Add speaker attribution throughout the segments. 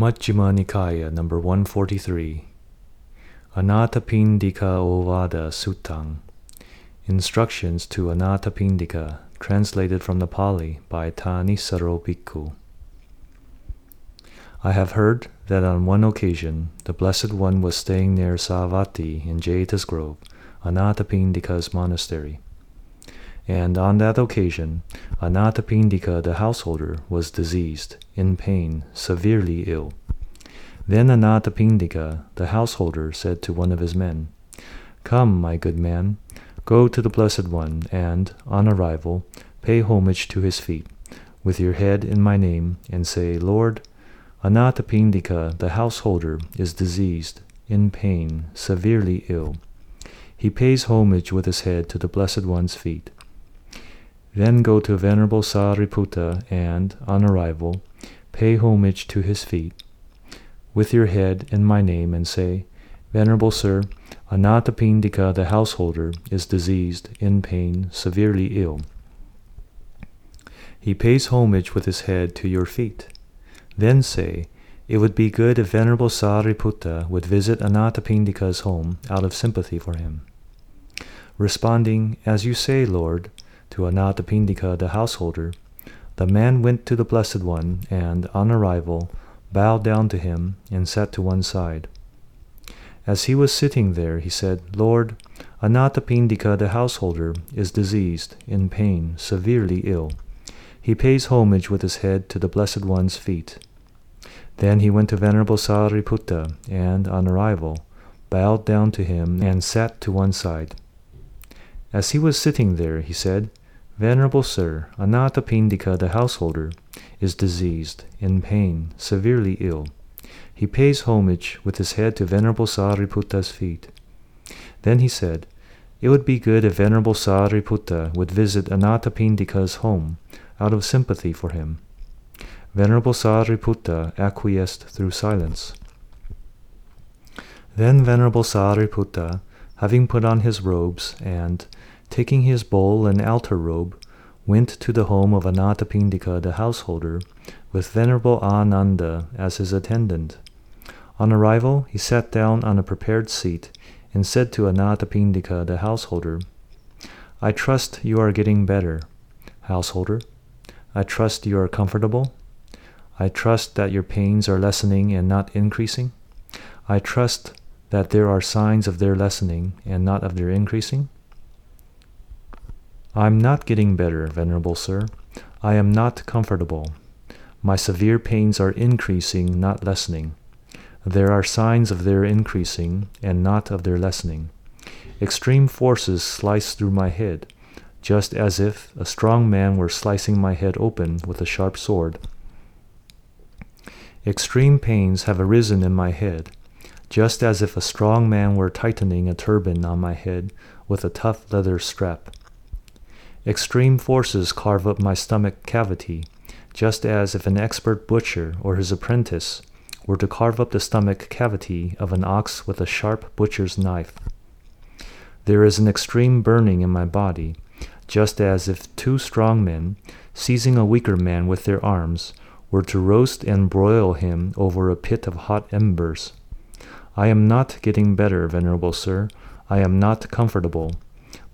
Speaker 1: Majjhima Nikaya, number 143. Anathapindika Ovada Suttang. Instructions to Anathapindika, translated from the Pali by Thanissaro Bhikkhu. I have heard that on one occasion the Blessed One was staying near Savatthi in Jeta's Grove, Anathapindika's monastery. And on that occasion, Anathapindika the householder was diseased, in pain, severely ill. Then Anathapindika the householder said to one of his men, Come, my good man, go to the Blessed One, and, on arrival, pay homage to his feet, with your head in my name, and say, Lord, Anathapindika the householder is diseased, in pain, severely ill. He pays homage with his head to the Blessed One's feet. Then go to Venerable Sariputta and, on arrival, pay homage to his feet, with your head in my name, and say, Venerable Sir, Anathapindika the householder is diseased, in pain, severely ill. He pays homage with his head to your feet. Then say, It would be good if Venerable Sariputta would visit Anathapindika's home out of sympathy for him. Responding, As you say, Lord, to Anathapindika the householder, the man went to the Blessed One, and, on arrival, bowed down to him and sat to one side. As he was sitting there, he said, Lord, Anathapindika the householder is diseased, in pain, severely ill. He pays homage with his head to the Blessed One's feet. Then he went to Venerable Sariputta, and, on arrival, bowed down to him and sat to one side. As he was sitting there, he said, Venerable Sir, Anathapindika the householder is diseased, in pain, severely ill. He pays homage with his head to Venerable Sariputta's feet. Then he said, It would be good if Venerable Sariputta would visit Anathapindika's home out of sympathy for him. Venerable Sariputta acquiesced through silence. Then Venerable Sariputta, having put on his robes and, taking his bowl and outer robe, went to the home of Anathapindika the householder, with Venerable Ananda as his attendant. On arrival, he sat down on a prepared seat and said to Anathapindika the householder, I trust you are getting better, householder. I trust you are comfortable. I trust that your pains are lessening and not increasing. I trust that there are signs of their lessening and not of their increasing. I am not getting better, Venerable Sir. I am not comfortable. My severe pains are increasing, not lessening. There are signs of their increasing and not of their lessening. Extreme forces slice through my head, just as if a strong man were slicing my head open with a sharp sword. Extreme pains have arisen in my head, just as if a strong man were tightening a turban on my head with a tough leather strap. Extreme forces carve up my stomach cavity, just as if an expert butcher or his apprentice were to carve up the stomach cavity of an ox with a sharp butcher's knife. There is an extreme burning in my body, just as if two strong men, seizing a weaker man with their arms, were to roast and broil him over a pit of hot embers. I am not getting better, Venerable Sir. I am not comfortable.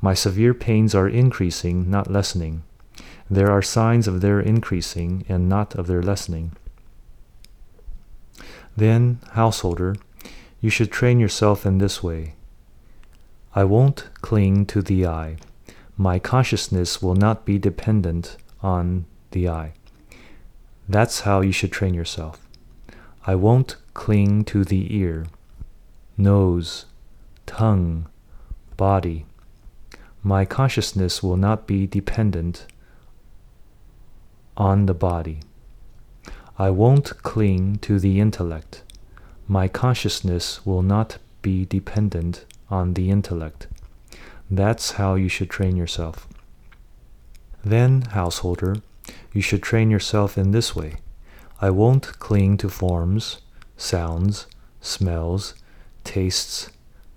Speaker 1: My severe pains are increasing, not lessening. There are signs of their increasing and not of their lessening. Then, householder, you should train yourself in this way. I won't cling to the eye. My consciousness will not be dependent on the eye. That's how you should train yourself. I won't cling to the ear, nose, tongue, body. My consciousness will not be dependent on the body. I won't cling to the intellect. My consciousness will not be dependent on the intellect. That's how you should train yourself. Then, householder, you should train yourself in this way. I won't cling to forms, sounds, smells, tastes,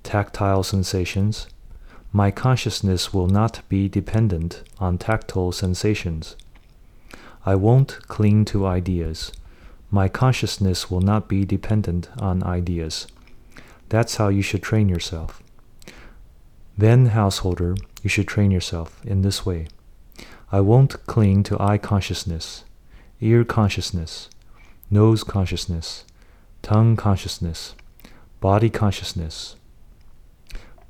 Speaker 1: tactile sensations. My consciousness will not be dependent on tactile sensations. I won't cling to ideas. My consciousness will not be dependent on ideas. That's how you should train yourself. Then, householder, you should train yourself in this way. I won't cling to eye consciousness, ear consciousness, nose consciousness, tongue consciousness, body consciousness.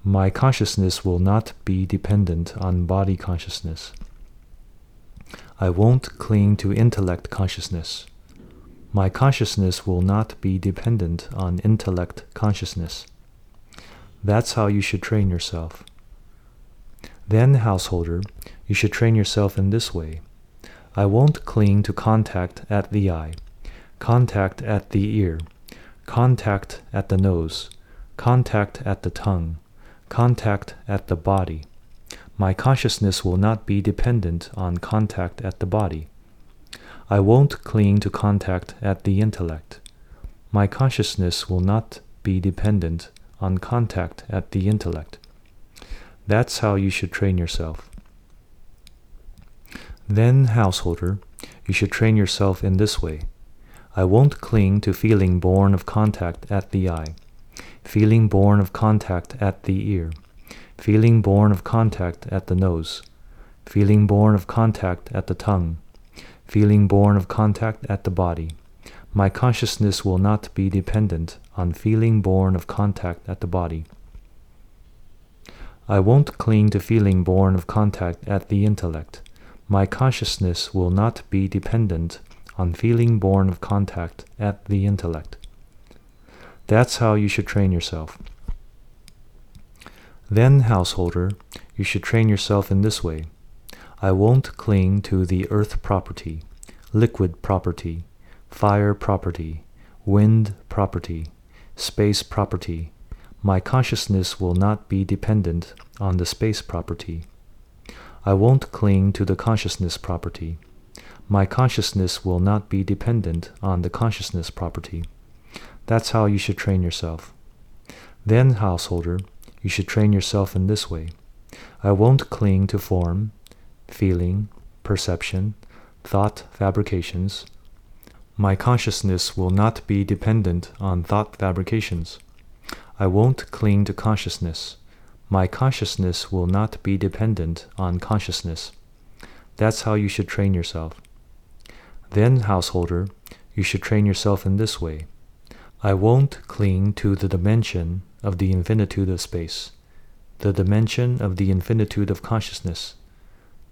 Speaker 1: My consciousness will not be dependent on body consciousness. I won't cling to intellect consciousness. My consciousness will not be dependent on intellect consciousness. That's how you should train yourself. Then, householder, you should train yourself in this way. I won't cling to contact at the eye, contact at the ear, contact at the nose, contact at the tongue, contact at the body. My consciousness will not be dependent on contact at the body. I won't cling to contact at the intellect. My consciousness will not be dependent on contact at the intellect. That's how you should train yourself. Then, householder, you should train yourself in this way. I won't cling to feeling born of contact at the eye, feeling born of contact at the ear, feeling born of contact at the nose, feeling born of contact at the tongue, feeling born of contact at the body. My consciousness will not be dependent on feeling born of contact at the body. I won't cling to feeling born of contact at the intellect. My consciousness will not be dependent on feeling born of contact at the intellect. That's how you should train yourself. Then, householder, you should train yourself in this way. I won't cling to the earth property, liquid property, fire property, wind property, space property. My consciousness will not be dependent on the space property. I won't cling to the consciousness property. My consciousness will not be dependent on the consciousness property. That's how you should train yourself. Then, householder, you should train yourself in this way. I won't cling to form, feeling, perception, thought fabrications. My consciousness will not be dependent on thought fabrications. I won't cling to consciousness. My consciousness will not be dependent on consciousness. That's how you should train yourself. Then, householder, you should train yourself in this way. I won't cling to the dimension of the infinitude of space, the dimension of the infinitude of consciousness,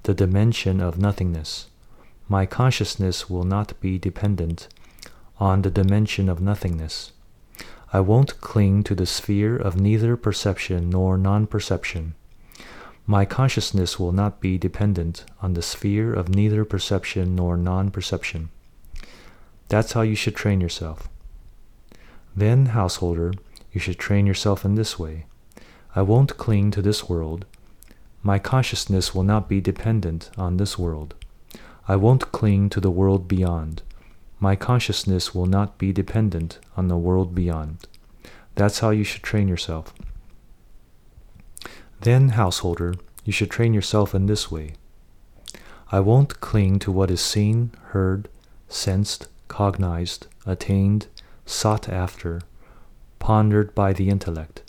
Speaker 1: the dimension of nothingness. My consciousness will not be dependent on the dimension of nothingness. I won't cling to the sphere of neither perception nor non perception. My consciousness will not be dependent on the sphere of neither perception nor non perception. That's how you should train yourself. Then, householder, you should train yourself in this way. I won't cling to this world. My consciousness will not be dependent on this world. I won't cling to the world beyond. My consciousness will not be dependent on the world beyond. That's how you should train yourself. Then, householder, you should train yourself in this way. I won't cling to what is seen, heard, sensed, cognized, attained, sought after, pondered by the intellect.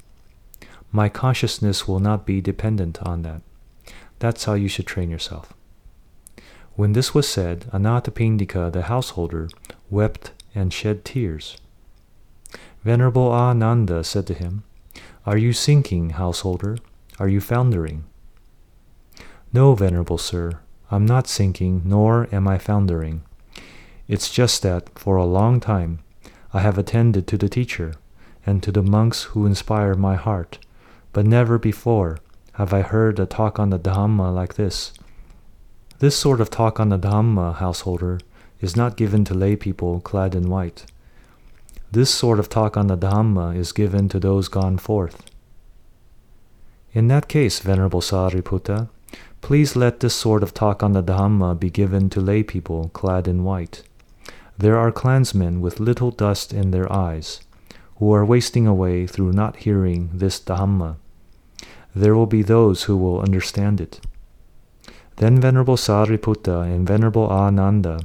Speaker 1: My consciousness will not be dependent on that. That's how you should train yourself. When this was said, Anathapindika, the householder, wept and shed tears. Venerable Ananda said to him, Are you sinking, householder? Are you foundering? No, Venerable Sir, I'm not sinking, nor am I foundering. It's just that, for a long time, I have attended to the teacher and to the monks who inspire my heart, but never before have I heard a talk on the Dhamma like this. This sort of talk on the Dhamma, householder, is not given to lay people clad in white. This sort of talk on the Dhamma is given to those gone forth. In that case, Venerable Sariputta, please let this sort of talk on the Dhamma be given to lay people clad in white. There are clansmen with little dust in their eyes, who are wasting away through not hearing this Dhamma. There will be those who will understand it. Then Venerable Sariputta and Venerable Ananda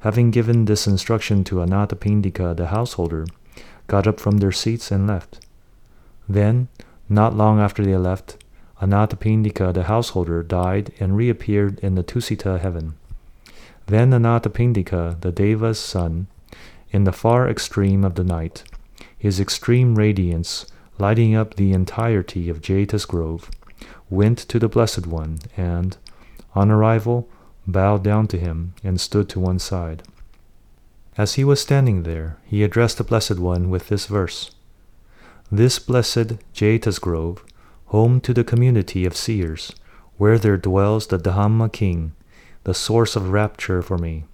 Speaker 1: having given this instruction to Anathapindika the householder, got up from their seats and left. Then, not long after they left, Anathapindika the householder died and reappeared in the Tusita heaven. Then Anathapindika, the Deva's son, in the far extreme of the night, his extreme radiance lighting up the entirety of Jeta's grove, went to the Blessed One and, on arrival, bowed down to him and stood to one side. As he was standing there, he addressed the Blessed One with this verse This blessed Jeta's grove, home to the community of seers, where there dwells the Dhamma King, the source of rapture for me.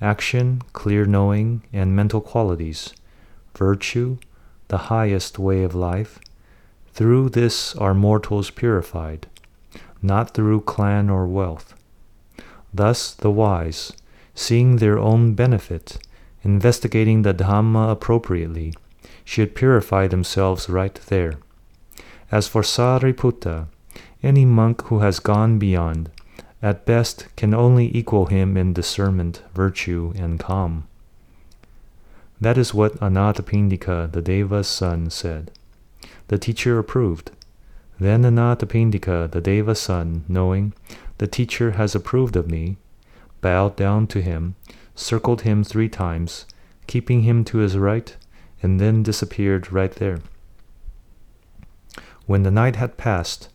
Speaker 1: Action, clear knowing, and mental qualities, virtue, the highest way of life. Through this are mortals purified, not through clan or wealth. Thus the wise, seeing their own benefit, investigating the Dhamma appropriately, should purify themselves right there. As for Sariputta, any monk who has gone beyond, at best can only equal him in discernment, virtue, and calm. That is what Anathapindika, the Deva's son, said. The teacher approved. Then Anathapindika, the Deva's son, knowing the teacher has approved of me, bowed down to him, circled him three times, keeping him to his right, and then disappeared right there. When the night had passed,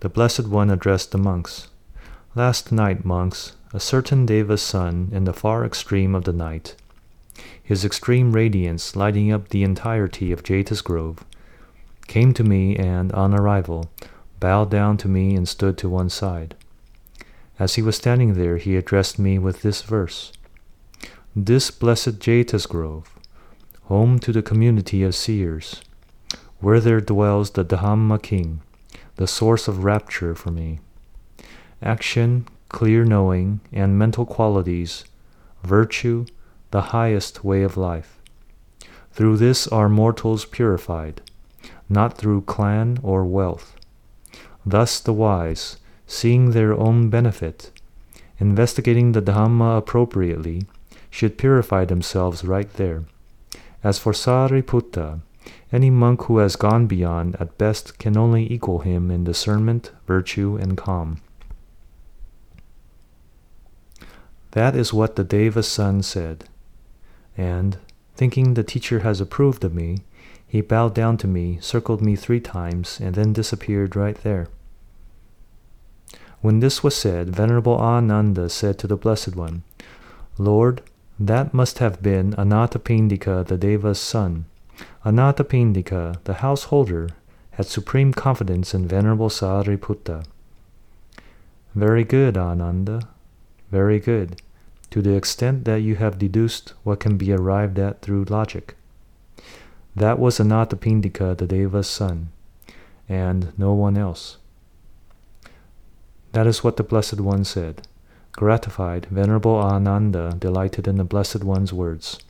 Speaker 1: the Blessed One addressed the monks. Last night, monks, a certain Deva's son in the far extreme of the night, his extreme radiance lighting up the entirety of Jeta's grove, came to me and, on arrival, bowed down to me and stood to one side. As he was standing there, he addressed me with this verse. This blessed Jeta's grove, home to the community of seers, where there dwells the Dhamma King, the source of rapture for me action, clear knowing, and mental qualities, virtue, the highest way of life. Through this are mortals purified, not through clan or wealth. Thus the wise, seeing their own benefit, investigating the Dhamma appropriately, should purify themselves right there. As for Sariputta, any monk who has gone beyond at best can only equal him in discernment, virtue, and calm. That is what the Deva's son said. And, thinking the teacher has approved of me, he bowed down to me, circled me three times, and then disappeared right there. When this was said, Venerable Ananda said to the Blessed One, Lord, that must have been Anathapindika, the Deva's son. Anathapindika, the householder, had supreme confidence in Venerable Sariputta. Very good, Ananda. Very good, to the extent that you have deduced what can be arrived at through logic. That was Anathapindika, the Deva's son, and no one else. That is what the Blessed One said. Gratified, Venerable Ananda delighted in the Blessed One's words.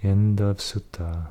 Speaker 1: End of Sutta.